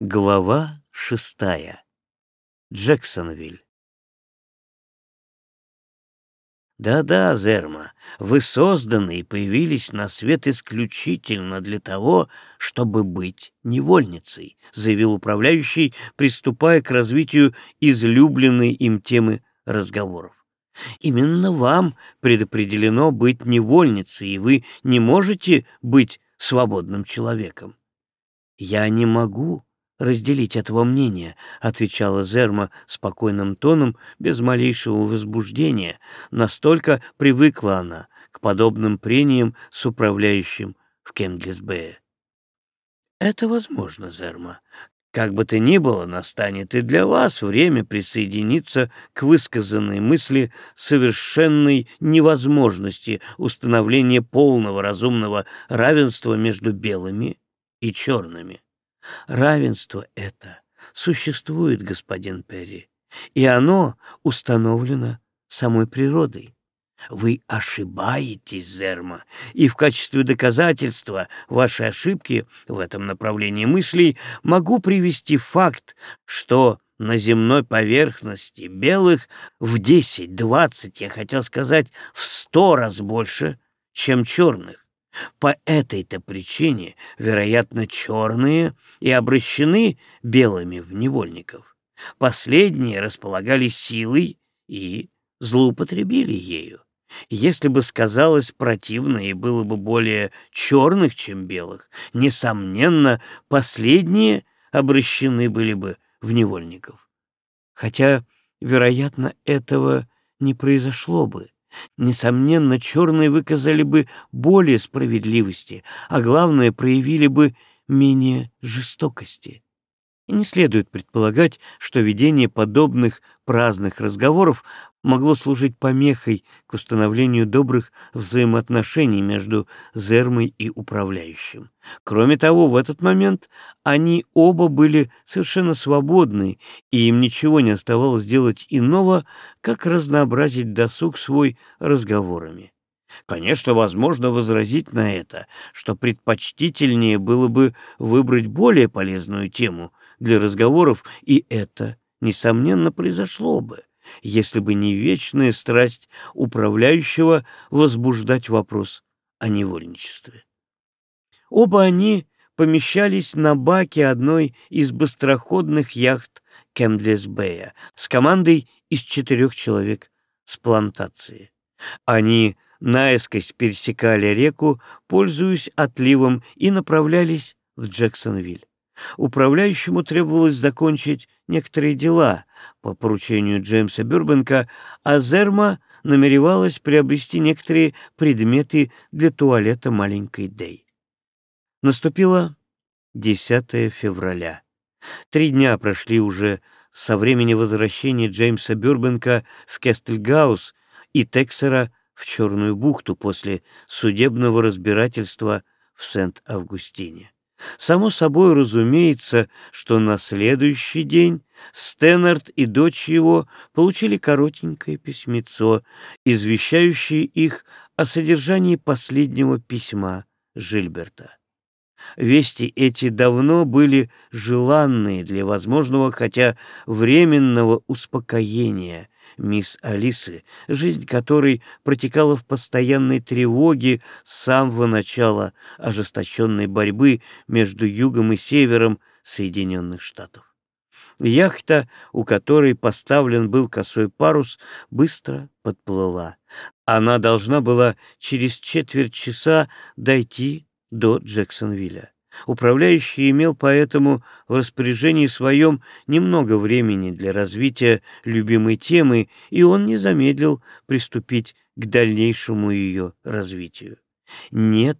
Глава шестая. Джексонвиль. Да-да, Зерма, вы созданы и появились на свет исключительно для того, чтобы быть невольницей, заявил управляющий, приступая к развитию излюбленной им темы разговоров. Именно вам предопределено быть невольницей, и вы не можете быть свободным человеком. Я не могу разделить этого мнения, отвечала Зерма спокойным тоном, без малейшего возбуждения. Настолько привыкла она к подобным прениям с управляющим в Кемглисбее. Это возможно, Зерма. Как бы то ни было, настанет и для вас время присоединиться к высказанной мысли совершенной невозможности установления полного разумного равенства между белыми и черными. Равенство это существует, господин Перри, и оно установлено самой природой. Вы ошибаетесь, Зерма, и в качестве доказательства вашей ошибки в этом направлении мыслей могу привести факт, что на земной поверхности белых в десять, двадцать, я хотел сказать, в сто раз больше, чем черных. По этой-то причине, вероятно, черные и обращены белыми в невольников. Последние располагали силой и злоупотребили ею. Если бы сказалось противно и было бы более черных, чем белых, несомненно, последние обращены были бы в невольников. Хотя, вероятно, этого не произошло бы. Несомненно, черные выказали бы более справедливости, а главное, проявили бы менее жестокости. И не следует предполагать, что ведение подобных праздных разговоров могло служить помехой к установлению добрых взаимоотношений между Зермой и управляющим. Кроме того, в этот момент они оба были совершенно свободны, и им ничего не оставалось делать иного, как разнообразить досуг свой разговорами. Конечно, возможно возразить на это, что предпочтительнее было бы выбрать более полезную тему для разговоров, и это, несомненно, произошло бы если бы не вечная страсть управляющего возбуждать вопрос о невольничестве. Оба они помещались на баке одной из быстроходных яхт Кемдлесбея с командой из четырех человек с плантации. Они наискось пересекали реку, пользуясь отливом, и направлялись в Джексонвиль. Управляющему требовалось закончить некоторые дела по поручению Джеймса Бюрбенка, а Зерма намеревалась приобрести некоторые предметы для туалета маленькой Дэй. Наступило 10 февраля. Три дня прошли уже со времени возвращения Джеймса Бюрбенка в Кестельгаус и Тексера в Черную бухту после судебного разбирательства в Сент-Августине. Само собой разумеется, что на следующий день Стэннард и дочь его получили коротенькое письмецо, извещающее их о содержании последнего письма Жильберта. Вести эти давно были желанные для возможного, хотя временного успокоения мисс Алисы, жизнь которой протекала в постоянной тревоге с самого начала ожесточенной борьбы между югом и севером Соединенных Штатов. Яхта, у которой поставлен был косой парус, быстро подплыла. Она должна была через четверть часа дойти до Джексонвилля. Управляющий имел поэтому в распоряжении своем немного времени для развития любимой темы, и он не замедлил приступить к дальнейшему ее развитию. «Нет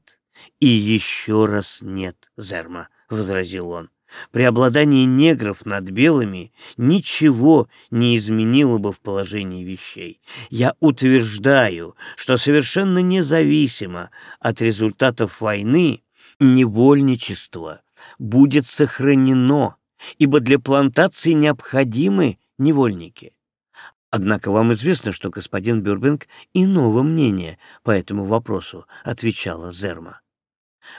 и еще раз нет, Зерма», — возразил он. Преобладание негров над белыми ничего не изменило бы в положении вещей. Я утверждаю, что совершенно независимо от результатов войны невольничество будет сохранено, ибо для плантации необходимы невольники. Однако вам известно, что господин Бюрбинг иного мнения по этому вопросу, отвечала Зерма.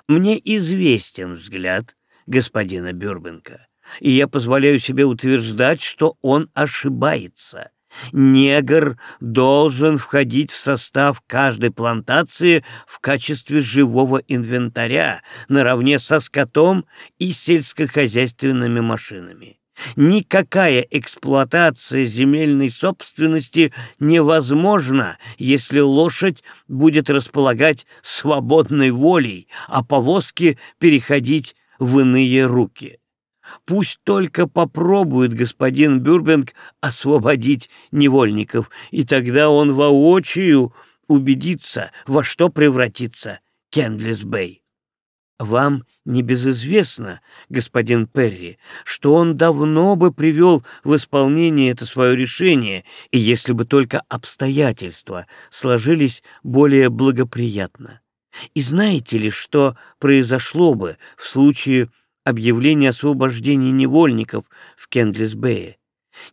Мне известен взгляд господина Бюрбенка. и я позволяю себе утверждать, что он ошибается. Негр должен входить в состав каждой плантации в качестве живого инвентаря, наравне со скотом и сельскохозяйственными машинами. Никакая эксплуатация земельной собственности невозможна, если лошадь будет располагать свободной волей, а повозки переходить в иные руки. Пусть только попробует господин Бюрбенг освободить невольников, и тогда он воочию убедится, во что превратится Кендлис-Бэй. Вам небезызвестно, господин Перри, что он давно бы привел в исполнение это свое решение, и если бы только обстоятельства сложились более благоприятно. И знаете ли, что произошло бы в случае объявление освобождения невольников в Кендлисбее.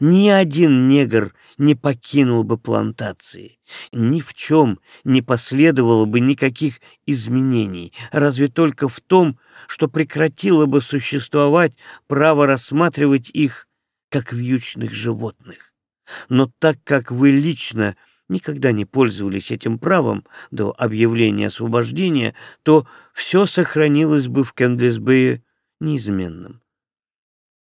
Ни один негр не покинул бы плантации, ни в чем не последовало бы никаких изменений, разве только в том, что прекратило бы существовать право рассматривать их как вьючных животных. Но так как вы лично никогда не пользовались этим правом до объявления освобождения, то все сохранилось бы в Кендлисбее неизменным.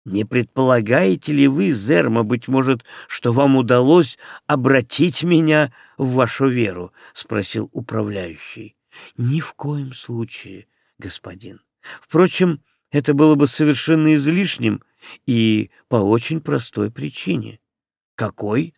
Не предполагаете ли вы, Зерма, быть может, что вам удалось обратить меня в вашу веру? — спросил управляющий. — Ни в коем случае, господин. Впрочем, это было бы совершенно излишним и по очень простой причине. Какой?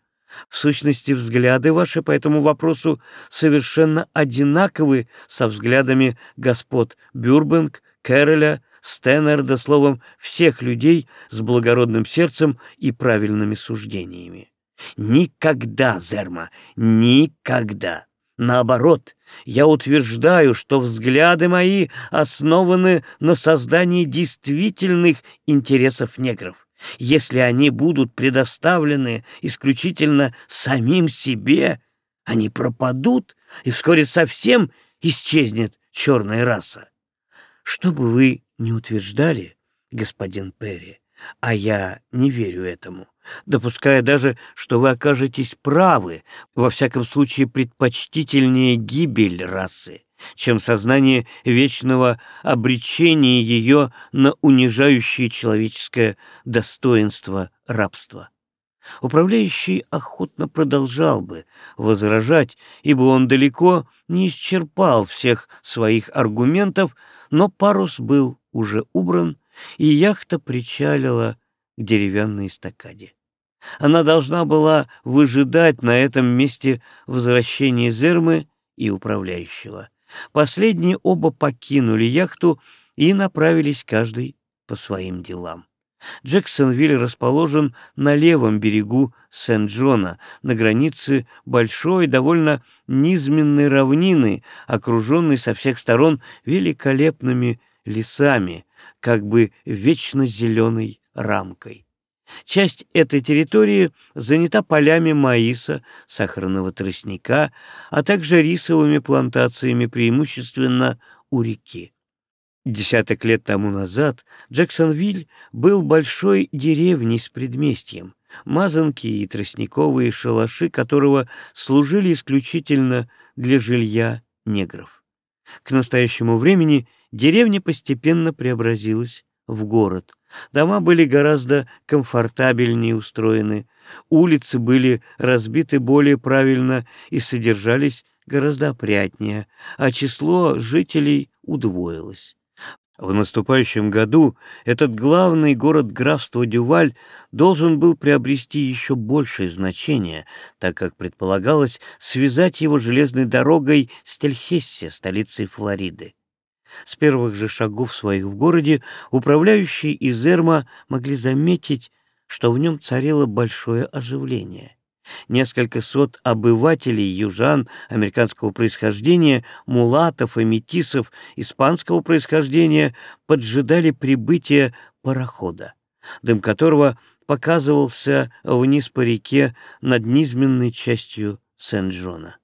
В сущности, взгляды ваши по этому вопросу совершенно одинаковы со взглядами господ Бюрбенг, Кэроля, Стэннерда, словом, всех людей с благородным сердцем и правильными суждениями. Никогда, Зерма, никогда. Наоборот, я утверждаю, что взгляды мои основаны на создании действительных интересов негров. Если они будут предоставлены исключительно самим себе, они пропадут, и вскоре совсем исчезнет черная раса. Что бы вы не утверждали, господин Перри, а я не верю этому, допуская даже, что вы окажетесь правы, во всяком случае предпочтительнее гибель расы, чем сознание вечного обречения ее на унижающее человеческое достоинство рабства. Управляющий охотно продолжал бы возражать, ибо он далеко не исчерпал всех своих аргументов, но парус был уже убран, и яхта причалила к деревянной эстакаде. Она должна была выжидать на этом месте возвращения Зермы и управляющего. Последние оба покинули яхту и направились каждый по своим делам. Джексонвиль расположен на левом берегу Сент-Джона, на границе большой, довольно низменной равнины, окруженной со всех сторон великолепными лесами, как бы вечно зеленой рамкой. Часть этой территории занята полями маиса, сахарного тростника, а также рисовыми плантациями, преимущественно у реки. Десяток лет тому назад Джексонвиль был большой деревней с предместьем, мазанки и тростниковые шалаши которого служили исключительно для жилья негров. К настоящему времени Деревня постепенно преобразилась в город. Дома были гораздо комфортабельнее устроены, улицы были разбиты более правильно и содержались гораздо опрятнее, а число жителей удвоилось. В наступающем году этот главный город графства Дюваль должен был приобрести еще большее значение, так как предполагалось связать его железной дорогой с Тельхессе, столицей Флориды. С первых же шагов своих в городе управляющие из Эрма могли заметить, что в нем царило большое оживление. Несколько сот обывателей, южан американского происхождения, мулатов и метисов испанского происхождения поджидали прибытия парохода, дым которого показывался вниз по реке над низменной частью Сент-Джона.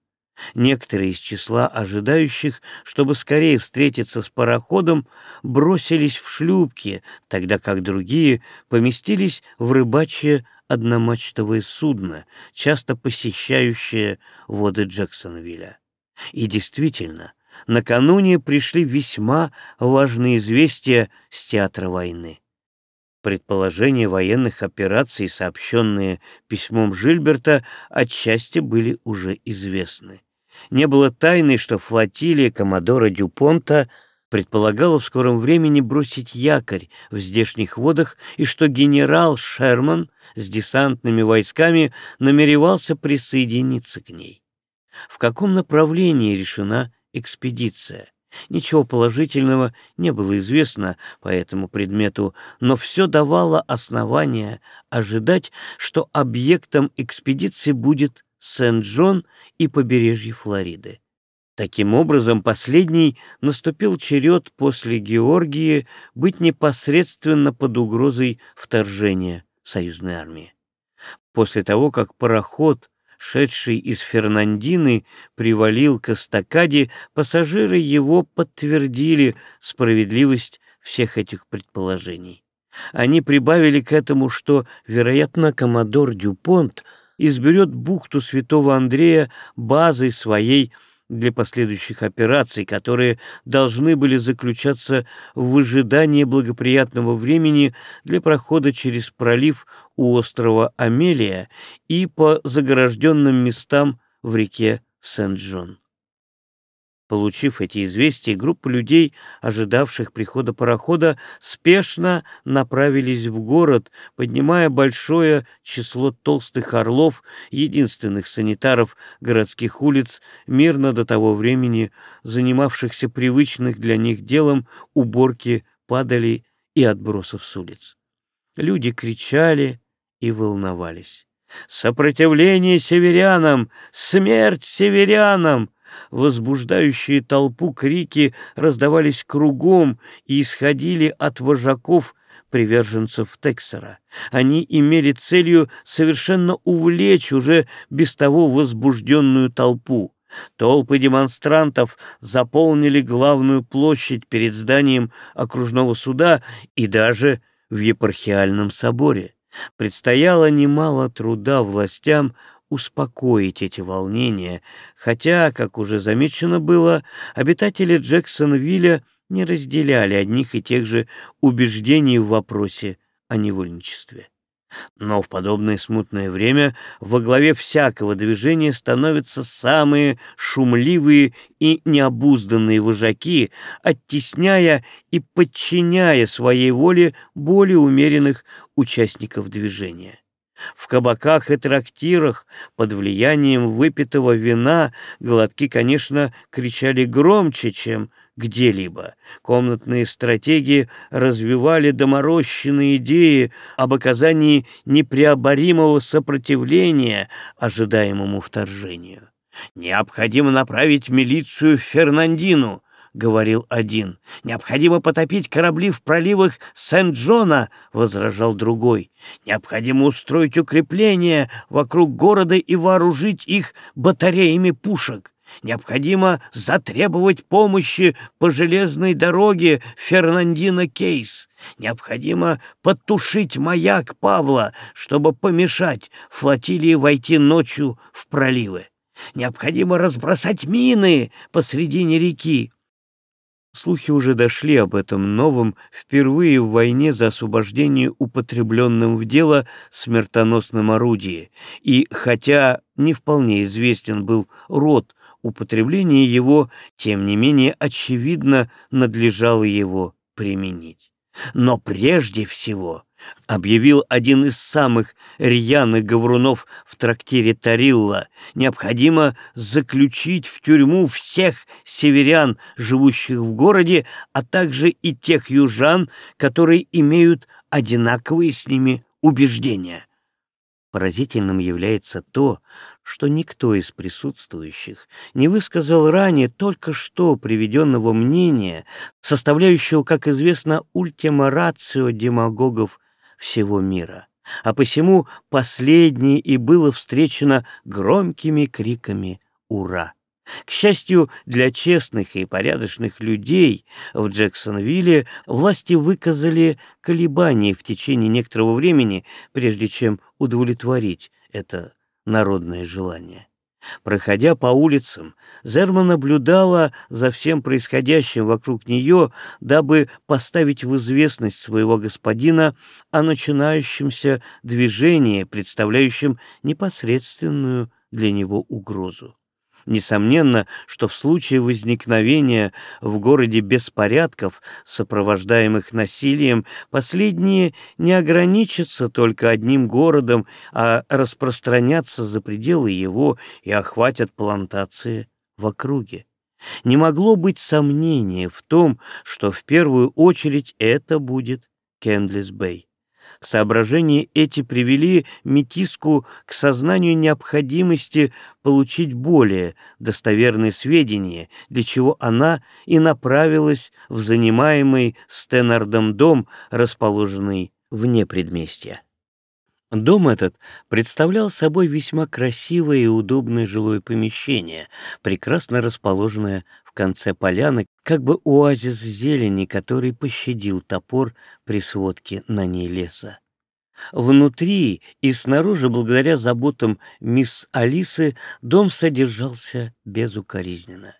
Некоторые из числа ожидающих, чтобы скорее встретиться с пароходом, бросились в шлюпки, тогда как другие поместились в рыбачье одномачтовое судно, часто посещающее воды Джексонвилля. И действительно, накануне пришли весьма важные известия с театра войны. Предположения военных операций, сообщенные письмом Жильберта, отчасти были уже известны. Не было тайны, что флотилия Коммодора Дюпонта предполагала в скором времени бросить якорь в здешних водах и что генерал Шерман с десантными войсками намеревался присоединиться к ней. В каком направлении решена экспедиция? Ничего положительного не было известно по этому предмету, но все давало основания ожидать, что объектом экспедиции будет Сент-Джон и побережье Флориды. Таким образом, последний наступил черед после Георгии быть непосредственно под угрозой вторжения союзной армии. После того, как пароход, шедший из Фернандины, привалил к эстакаде, пассажиры его подтвердили справедливость всех этих предположений. Они прибавили к этому, что, вероятно, коммодор Дюпонт — изберет бухту Святого Андрея базой своей для последующих операций, которые должны были заключаться в выжидании благоприятного времени для прохода через пролив у острова Амелия и по загражденным местам в реке Сент-Джон. Получив эти известия, группа людей, ожидавших прихода парохода, спешно направились в город, поднимая большое число толстых орлов, единственных санитаров городских улиц, мирно до того времени занимавшихся привычных для них делом уборки падали и отбросов с улиц. Люди кричали и волновались. «Сопротивление северянам! Смерть северянам!» Возбуждающие толпу крики раздавались кругом и исходили от вожаков приверженцев Тексера. Они имели целью совершенно увлечь уже без того возбужденную толпу. Толпы демонстрантов заполнили главную площадь перед зданием окружного суда и даже в епархиальном соборе. Предстояло немало труда властям успокоить эти волнения, хотя, как уже замечено было, обитатели Джексонвилля не разделяли одних и тех же убеждений в вопросе о невольничестве. Но в подобное смутное время во главе всякого движения становятся самые шумливые и необузданные вожаки, оттесняя и подчиняя своей воле более умеренных участников движения. В кабаках и трактирах под влиянием выпитого вина глотки, конечно, кричали громче, чем где-либо. Комнатные стратегии развивали доморощенные идеи об оказании непреоборимого сопротивления ожидаемому вторжению. Необходимо направить милицию в Фернандину, — говорил один. «Необходимо потопить корабли в проливах Сент-Джона», — возражал другой. «Необходимо устроить укрепления вокруг города и вооружить их батареями пушек. Необходимо затребовать помощи по железной дороге Фернандино-Кейс. Необходимо подтушить маяк Павла, чтобы помешать флотилии войти ночью в проливы. Необходимо разбросать мины посредине реки. Слухи уже дошли об этом новом, впервые в войне за освобождение употребленным в дело смертоносном орудии, и хотя не вполне известен был род употребления его, тем не менее очевидно надлежало его применить. Но прежде всего объявил один из самых рьяных говорунов в трактире Тарилла, необходимо заключить в тюрьму всех северян, живущих в городе, а также и тех южан, которые имеют одинаковые с ними убеждения. Поразительным является то, что никто из присутствующих не высказал ранее только что приведенного мнения, составляющего, как известно, ультима рацио демагогов всего мира, а посему последнее и было встречено громкими криками «Ура!». К счастью для честных и порядочных людей в Джексонвилле власти выказали колебания в течение некоторого времени, прежде чем удовлетворить это народное желание. Проходя по улицам, Зерма наблюдала за всем происходящим вокруг нее, дабы поставить в известность своего господина о начинающемся движении, представляющем непосредственную для него угрозу. Несомненно, что в случае возникновения в городе беспорядков, сопровождаемых насилием, последние не ограничатся только одним городом, а распространятся за пределы его и охватят плантации в округе. Не могло быть сомнения в том, что в первую очередь это будет Кендлис-Бэй. Соображения эти привели Метиску к сознанию необходимости получить более достоверные сведения, для чего она и направилась в занимаемый Стеннардом дом, расположенный вне предместья. Дом этот представлял собой весьма красивое и удобное жилое помещение, прекрасно расположенное в конце поляны, как бы оазис зелени, который пощадил топор при сводке на ней леса. Внутри и снаружи, благодаря заботам мисс Алисы, дом содержался безукоризненно.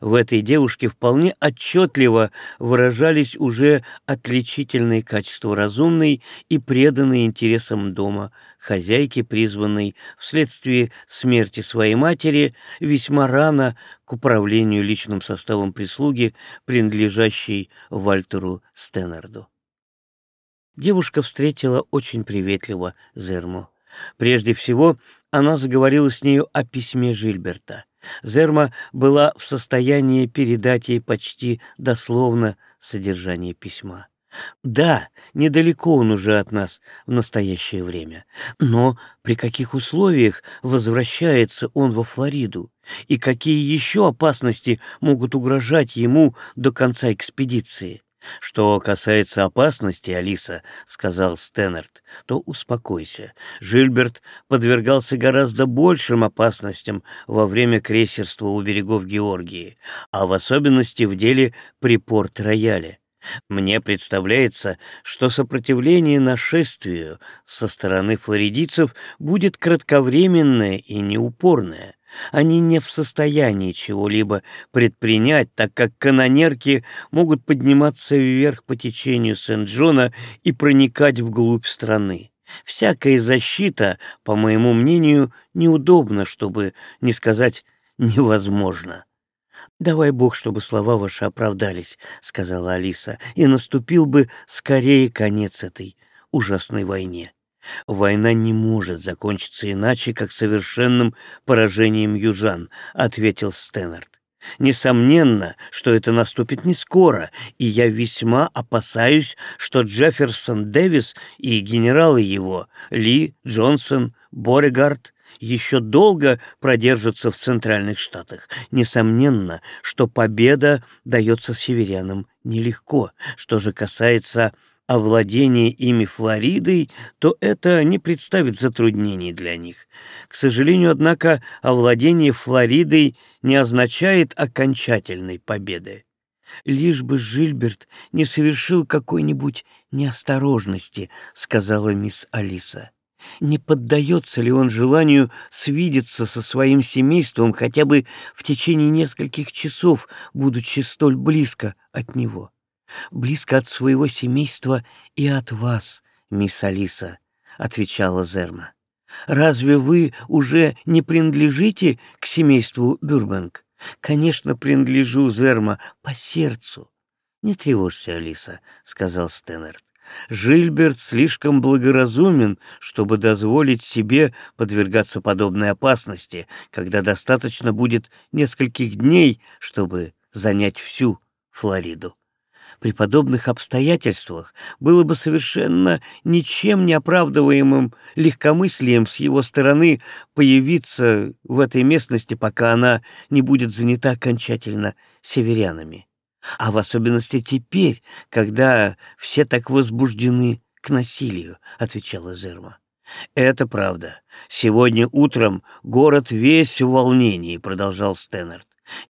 В этой девушке вполне отчетливо выражались уже отличительные качества разумной и преданной интересам дома, хозяйки, призванной вследствие смерти своей матери весьма рано к управлению личным составом прислуги, принадлежащей Вальтеру Стеннерду. Девушка встретила очень приветливо Зерму. Прежде всего, она заговорила с нею о письме Жильберта. Зерма была в состоянии передать ей почти дословно содержание письма. Да, недалеко он уже от нас в настоящее время. Но при каких условиях возвращается он во Флориду? И какие еще опасности могут угрожать ему до конца экспедиции? «Что касается опасности, Алиса, — сказал Стэннерт, — то успокойся. Жильберт подвергался гораздо большим опасностям во время крейсерства у берегов Георгии, а в особенности в деле при Порт-Рояле. Мне представляется, что сопротивление нашествию со стороны флоридийцев будет кратковременное и неупорное. Они не в состоянии чего-либо предпринять, так как канонерки могут подниматься вверх по течению Сент-Джона и проникать вглубь страны. Всякая защита, по моему мнению, неудобна, чтобы не сказать невозможно. «Давай Бог, чтобы слова ваши оправдались», — сказала Алиса, — «и наступил бы скорее конец этой ужасной войне». «Война не может закончиться иначе, как совершенным поражением южан», — ответил Стэннард. «Несомненно, что это наступит не скоро, и я весьма опасаюсь, что Джефферсон Дэвис и генералы его, Ли, Джонсон, Боригард, еще долго продержатся в Центральных Штатах. Несомненно, что победа дается северянам нелегко. Что же касается овладение ими Флоридой, то это не представит затруднений для них. К сожалению, однако, овладение Флоридой не означает окончательной победы. «Лишь бы Жильберт не совершил какой-нибудь неосторожности», — сказала мисс Алиса. «Не поддается ли он желанию свидеться со своим семейством хотя бы в течение нескольких часов, будучи столь близко от него?» Близко от своего семейства и от вас, мисс Алиса, — отвечала Зерма. Разве вы уже не принадлежите к семейству Бюрбанк? Конечно, принадлежу, Зерма, по сердцу. Не тревожься, Алиса, — сказал Стэннерт. Жильберт слишком благоразумен, чтобы дозволить себе подвергаться подобной опасности, когда достаточно будет нескольких дней, чтобы занять всю Флориду при подобных обстоятельствах было бы совершенно ничем не оправдываемым легкомыслием с его стороны появиться в этой местности, пока она не будет занята окончательно северянами. А в особенности теперь, когда все так возбуждены к насилию, — отвечала Зерма. «Это правда. Сегодня утром город весь в волнении», — продолжал Стэннерт.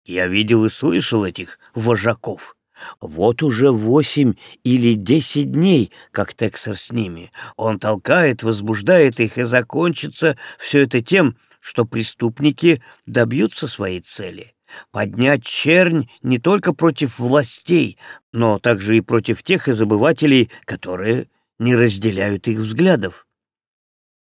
Я видел и слышал этих вожаков. Вот уже восемь или десять дней, как Тексер с ними. Он толкает, возбуждает их, и закончится все это тем, что преступники добьются своей цели. Поднять чернь не только против властей, но также и против тех изобывателей, которые не разделяют их взглядов.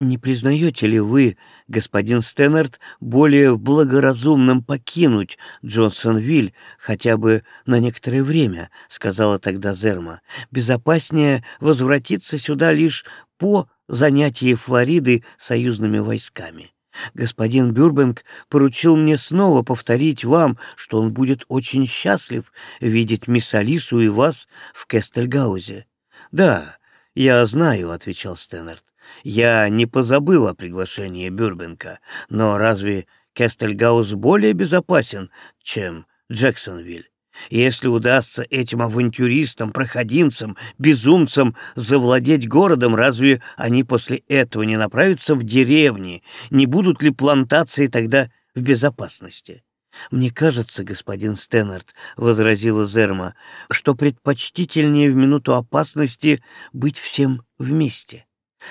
«Не признаете ли вы, господин Стэннерт, более благоразумным покинуть Джонсонвиль хотя бы на некоторое время?» — сказала тогда Зерма. «Безопаснее возвратиться сюда лишь по занятии Флориды союзными войсками. Господин Бюрбенг поручил мне снова повторить вам, что он будет очень счастлив видеть мисс Алису и вас в Кестельгаузе». «Да, я знаю», — отвечал Стэннерт. Я не позабыл о приглашении Бюрбенка, но разве Кестельгаус более безопасен, чем Джексонвиль? Если удастся этим авантюристам, проходимцам, безумцам завладеть городом, разве они после этого не направятся в деревни? Не будут ли плантации тогда в безопасности? «Мне кажется, господин Стэннерт, — возразила Зерма, — что предпочтительнее в минуту опасности быть всем вместе».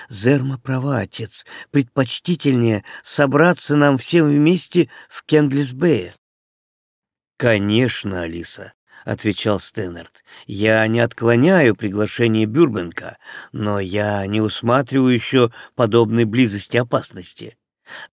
Зерма права, отец. Предпочтительнее собраться нам всем вместе в Кендлисбее. Конечно, Алиса, — отвечал Стэннерт. «Я не отклоняю приглашение Бюрбенка, но я не усматриваю еще подобной близости опасности.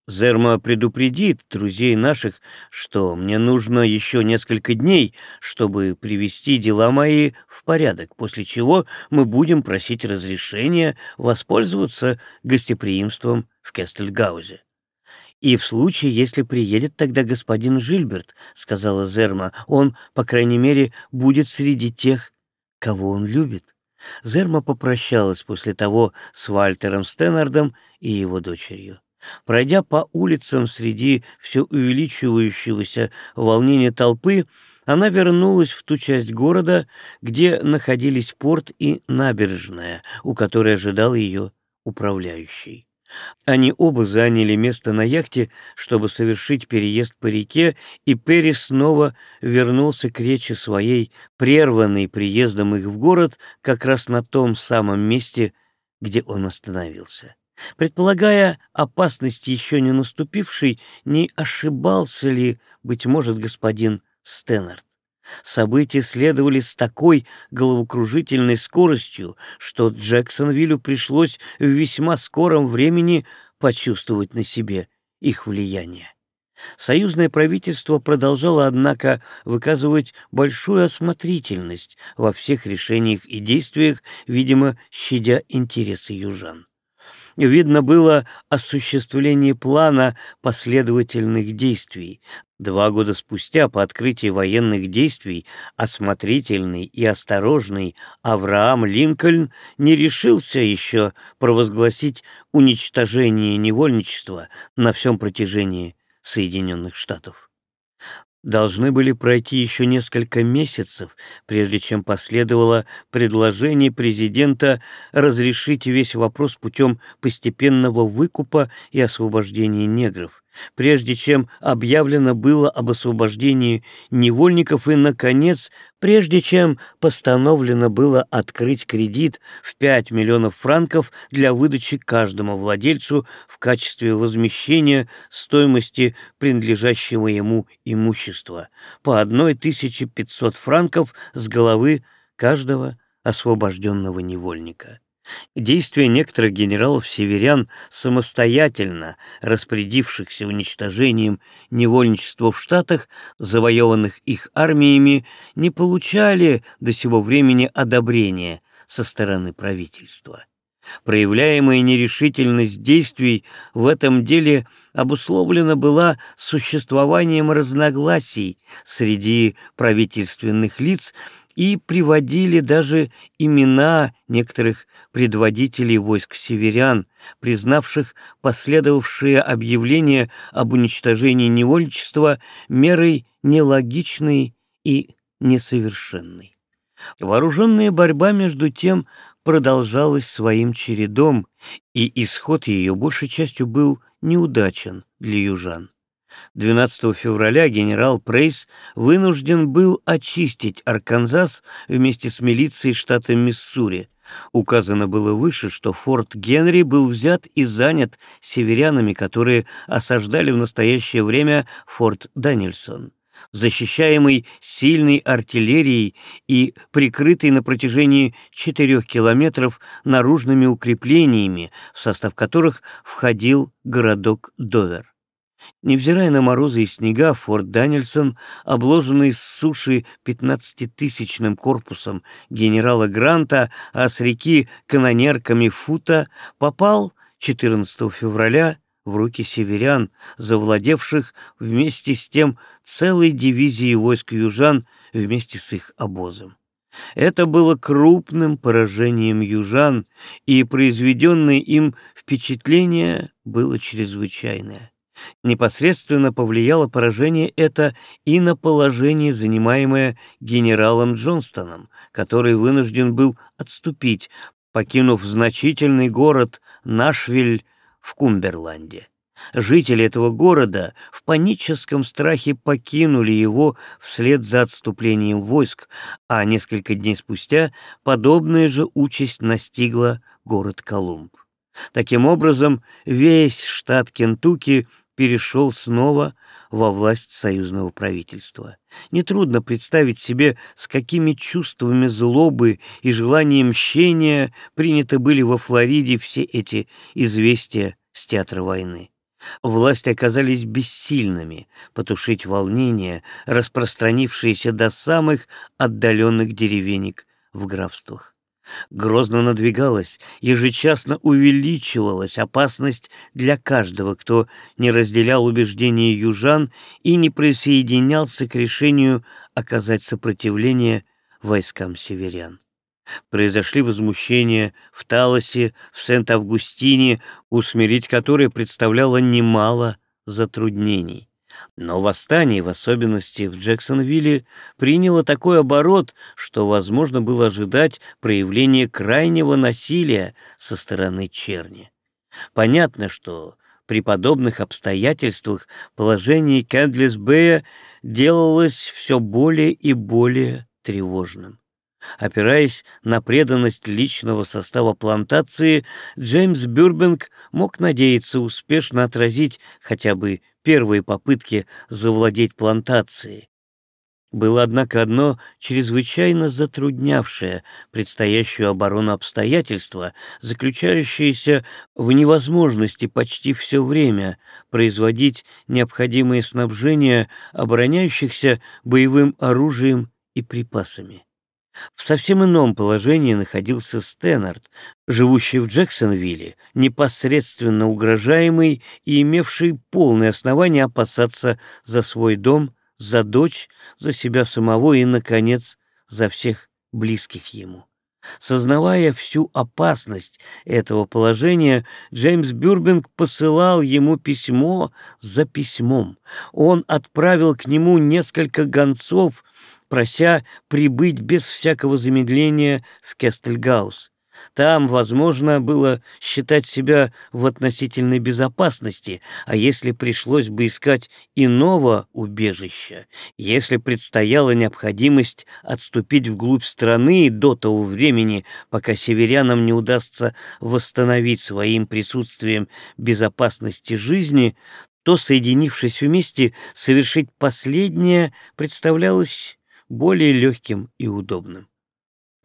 Зерма предупредит друзей наших, что мне нужно еще несколько дней, чтобы привести дела мои в порядок, после чего мы будем просить разрешения воспользоваться гостеприимством в Кестельгаузе. «И в случае, если приедет тогда господин Жильберт, — сказала Зерма, — он, по крайней мере, будет среди тех, кого он любит». Зерма попрощалась после того с Вальтером Стеннардом и его дочерью. Пройдя по улицам среди все увеличивающегося волнения толпы, она вернулась в ту часть города, где находились порт и набережная, у которой ожидал ее управляющий. Они оба заняли место на яхте, чтобы совершить переезд по реке, и Перри снова вернулся к речи своей, прерванной приездом их в город, как раз на том самом месте, где он остановился. Предполагая опасность еще не наступившей, не ошибался ли, быть может, господин Стэннерт? События следовали с такой головокружительной скоростью, что Джексонвиллю пришлось в весьма скором времени почувствовать на себе их влияние. Союзное правительство продолжало, однако, выказывать большую осмотрительность во всех решениях и действиях, видимо, щадя интересы южан видно было осуществление плана последовательных действий. Два года спустя, по открытии военных действий, осмотрительный и осторожный Авраам Линкольн не решился еще провозгласить уничтожение невольничества на всем протяжении Соединенных Штатов. Должны были пройти еще несколько месяцев, прежде чем последовало предложение президента разрешить весь вопрос путем постепенного выкупа и освобождения негров прежде чем объявлено было об освобождении невольников и, наконец, прежде чем постановлено было открыть кредит в 5 миллионов франков для выдачи каждому владельцу в качестве возмещения стоимости принадлежащего ему имущества по 1500 франков с головы каждого освобожденного невольника. Действия некоторых генералов-северян, самостоятельно распорядившихся уничтожением невольничества в Штатах, завоеванных их армиями, не получали до сего времени одобрения со стороны правительства. Проявляемая нерешительность действий в этом деле обусловлена была существованием разногласий среди правительственных лиц и приводили даже имена некоторых предводителей войск северян, признавших последовавшие объявления об уничтожении невольничества мерой нелогичной и несовершенной. Вооруженная борьба, между тем, продолжалась своим чередом, и исход ее большей частью был неудачен для южан. 12 февраля генерал Прейс вынужден был очистить Арканзас вместе с милицией штата Миссури. Указано было выше, что форт Генри был взят и занят северянами, которые осаждали в настоящее время форт Данильсон защищаемый сильной артиллерией и прикрытый на протяжении четырех километров наружными укреплениями, в состав которых входил городок Довер. Невзирая на морозы и снега, форт Данильсон, обложенный с суши пятнадцатитысячным корпусом генерала Гранта, а с реки канонерками Фута, попал 14 февраля в руки северян, завладевших вместе с тем целой дивизией войск южан вместе с их обозом. Это было крупным поражением южан, и произведенное им впечатление было чрезвычайное. Непосредственно повлияло поражение это и на положение, занимаемое генералом Джонстоном, который вынужден был отступить, покинув значительный город Нашвиль в Кумберланде. Жители этого города в паническом страхе покинули его вслед за отступлением войск, а несколько дней спустя подобная же участь настигла город Колумб. Таким образом, весь штат Кентукки перешел снова во власть союзного правительства. Нетрудно представить себе, с какими чувствами злобы и желанием мщения приняты были во Флориде все эти известия с театра войны. Власти оказались бессильными потушить волнения, распространившиеся до самых отдаленных деревенек в графствах. Грозно надвигалась, ежечасно увеличивалась опасность для каждого, кто не разделял убеждения южан и не присоединялся к решению оказать сопротивление войскам северян. Произошли возмущения в Талосе, в Сент-Августине, усмирить которые представляло немало затруднений. Но восстание, в особенности в Джексонвилле, приняло такой оборот, что возможно было ожидать проявления крайнего насилия со стороны черни. Понятно, что при подобных обстоятельствах положение Кэндлис-Бэя делалось все более и более тревожным. Опираясь на преданность личного состава плантации, Джеймс Бюрбинг мог надеяться успешно отразить хотя бы первые попытки завладеть плантацией. Было, однако, одно чрезвычайно затруднявшее предстоящую оборону обстоятельства, заключающееся в невозможности почти все время производить необходимые снабжения обороняющихся боевым оружием и припасами. В совсем ином положении находился Стэннард, живущий в Джексонвилле, непосредственно угрожаемый и имевший полное основание опасаться за свой дом, за дочь, за себя самого и, наконец, за всех близких ему. Сознавая всю опасность этого положения, Джеймс Бюрбинг посылал ему письмо за письмом. Он отправил к нему несколько гонцов прося прибыть без всякого замедления в Кестельгаус. Там, возможно, было считать себя в относительной безопасности, а если пришлось бы искать иного убежища, если предстояла необходимость отступить вглубь страны до того времени, пока северянам не удастся восстановить своим присутствием безопасности жизни, то, соединившись вместе, совершить последнее представлялось более легким и удобным.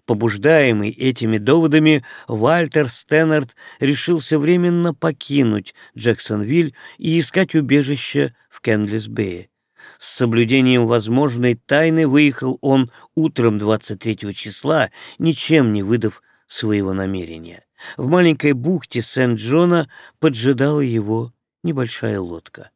Побуждаемый этими доводами, Вальтер Стэннард решился временно покинуть Джексонвиль и искать убежище в Кендлис-Бее. С соблюдением возможной тайны выехал он утром 23 числа, ничем не выдав своего намерения. В маленькой бухте Сент-Джона поджидала его небольшая лодка.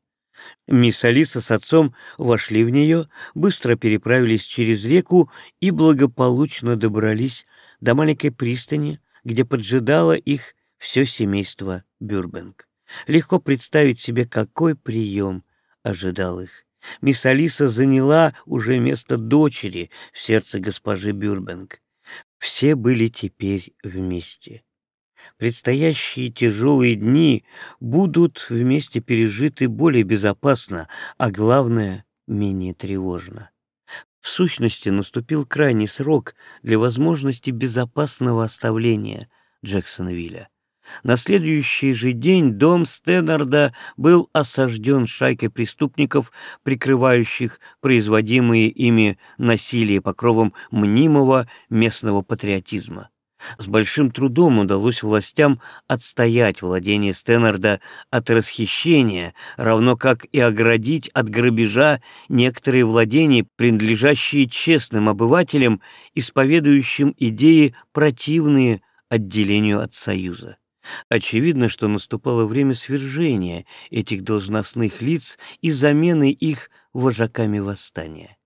Мисс Алиса с отцом вошли в нее, быстро переправились через реку и благополучно добрались до маленькой пристани, где поджидало их все семейство Бюрбенг. Легко представить себе, какой прием ожидал их. Мисс Алиса заняла уже место дочери в сердце госпожи Бюрбенг. Все были теперь вместе. Предстоящие тяжелые дни будут вместе пережиты более безопасно, а главное — менее тревожно. В сущности, наступил крайний срок для возможности безопасного оставления Джексонвилля. На следующий же день дом Стэннарда был осажден шайкой преступников, прикрывающих производимые ими насилие покровом мнимого местного патриотизма. С большим трудом удалось властям отстоять владение Стэннерда от расхищения, равно как и оградить от грабежа некоторые владения, принадлежащие честным обывателям, исповедующим идеи, противные отделению от Союза. Очевидно, что наступало время свержения этих должностных лиц и замены их вожаками восстания.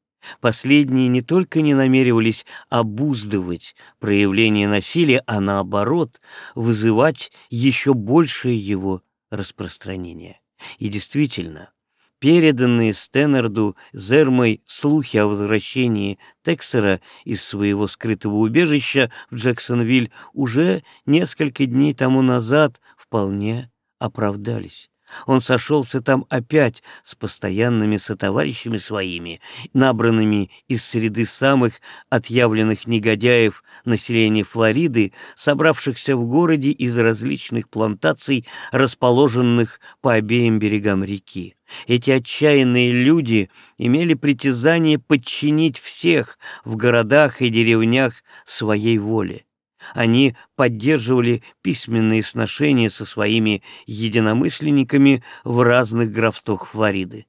Последние не только не намеревались обуздывать проявление насилия, а наоборот, вызывать еще большее его распространение. И действительно, переданные Стэннерду Зермой слухи о возвращении Тексера из своего скрытого убежища в Джексонвиль уже несколько дней тому назад вполне оправдались. Он сошелся там опять с постоянными сотоварищами своими, набранными из среды самых отъявленных негодяев населения Флориды, собравшихся в городе из различных плантаций, расположенных по обеим берегам реки. Эти отчаянные люди имели притязание подчинить всех в городах и деревнях своей воле. Они поддерживали письменные сношения со своими единомысленниками в разных графствах Флориды.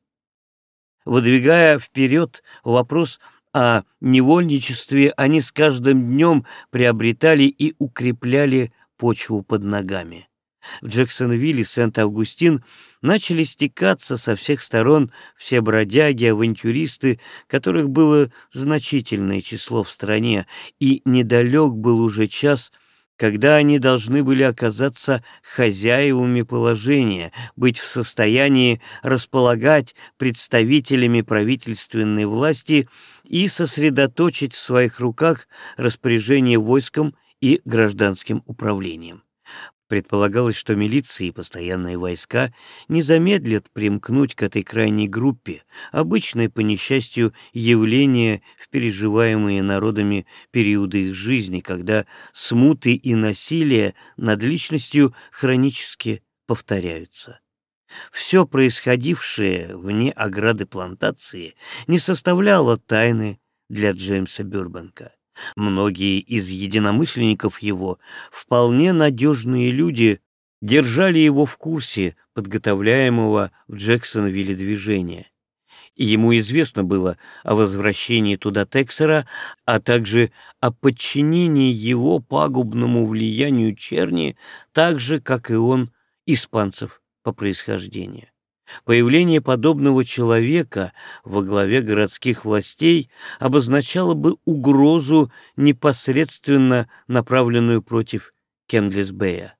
Выдвигая вперед вопрос о невольничестве, они с каждым днем приобретали и укрепляли почву под ногами. В Джексонвилле Сент-Августин начали стекаться со всех сторон все бродяги, авантюристы, которых было значительное число в стране, и недалек был уже час, когда они должны были оказаться хозяевами положения, быть в состоянии располагать представителями правительственной власти и сосредоточить в своих руках распоряжение войском и гражданским управлением. Предполагалось, что милиция и постоянные войска не замедлят примкнуть к этой крайней группе, обычное, по несчастью, явление в переживаемые народами периоды их жизни, когда смуты и насилие над личностью хронически повторяются. Все происходившее вне ограды плантации не составляло тайны для Джеймса Бюрбанка. Многие из единомышленников его, вполне надежные люди, держали его в курсе подготовляемого в Джексонвилле движения. И ему известно было о возвращении туда Тексера, а также о подчинении его пагубному влиянию черни, так же, как и он, испанцев по происхождению. Появление подобного человека во главе городских властей обозначало бы угрозу, непосредственно направленную против Кендлисбея.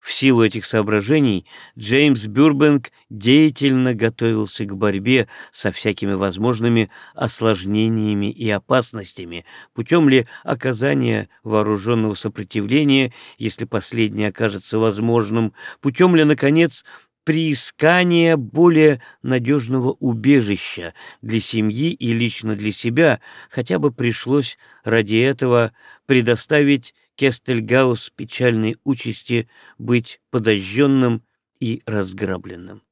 В силу этих соображений Джеймс Бюрбенг деятельно готовился к борьбе со всякими возможными осложнениями и опасностями, путем ли оказания вооруженного сопротивления, если последнее окажется возможным, путем ли, наконец, приискание более надежного убежища для семьи и лично для себя, хотя бы пришлось ради этого предоставить Кестельгаус печальной участи быть подожженным и разграбленным.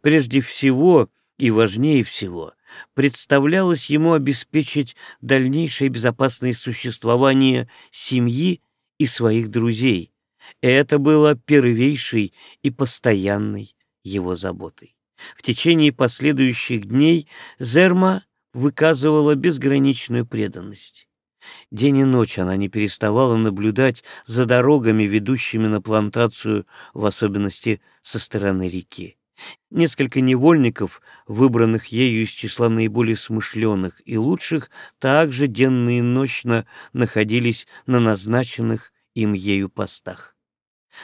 Прежде всего и важнее всего представлялось ему обеспечить дальнейшее безопасное существование семьи и своих друзей, это было первейшей и постоянной его заботой. В течение последующих дней Зерма выказывала безграничную преданность. День и ночь она не переставала наблюдать за дорогами, ведущими на плантацию, в особенности со стороны реки. Несколько невольников, выбранных ею из числа наиболее смышленых и лучших, также денно и ночно находились на назначенных им ею постах.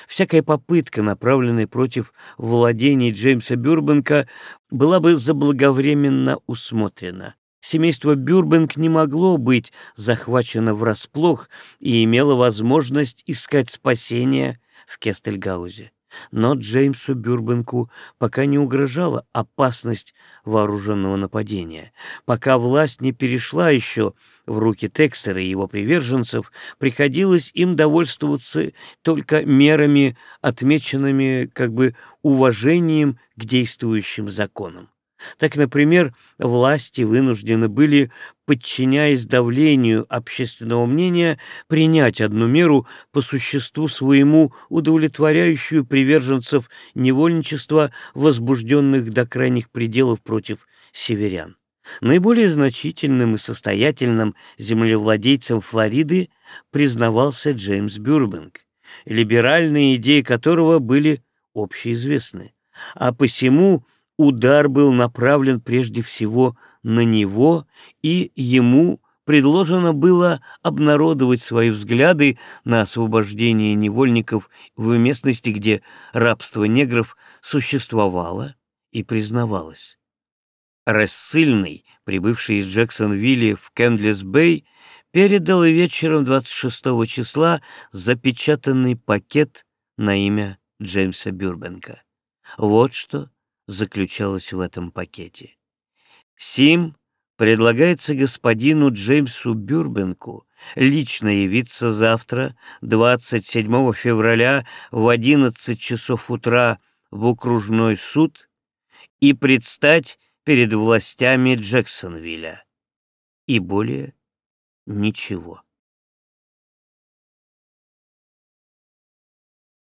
Всякая попытка, направленная против владений Джеймса Бюрбанка, была бы заблаговременно усмотрена. Семейство Бюрбенг не могло быть захвачено врасплох и имело возможность искать спасения в Кестельгаузе. Но Джеймсу Бюрбенку пока не угрожала опасность вооруженного нападения. Пока власть не перешла еще в руки Тексера и его приверженцев, приходилось им довольствоваться только мерами, отмеченными как бы уважением к действующим законам. Так, например, власти вынуждены были, подчиняясь давлению общественного мнения, принять одну меру по существу своему, удовлетворяющую приверженцев невольничества, возбужденных до крайних пределов против северян. Наиболее значительным и состоятельным землевладельцем Флориды признавался Джеймс Бюрбенг, либеральные идеи которого были общеизвестны, а посему – удар был направлен прежде всего на него, и ему предложено было обнародовать свои взгляды на освобождение невольников в местности, где рабство негров существовало и признавалось. Рассыльный, прибывший из Джексонвилля в Кендлес-Бэй, передал вечером 26 числа запечатанный пакет на имя Джеймса Бюрбенка. Вот что заключалось в этом пакете. Сим предлагается господину Джеймсу Бюрбенку лично явиться завтра, 27 февраля, в 11 часов утра в окружной суд и предстать перед властями Джексонвилля. И более ничего.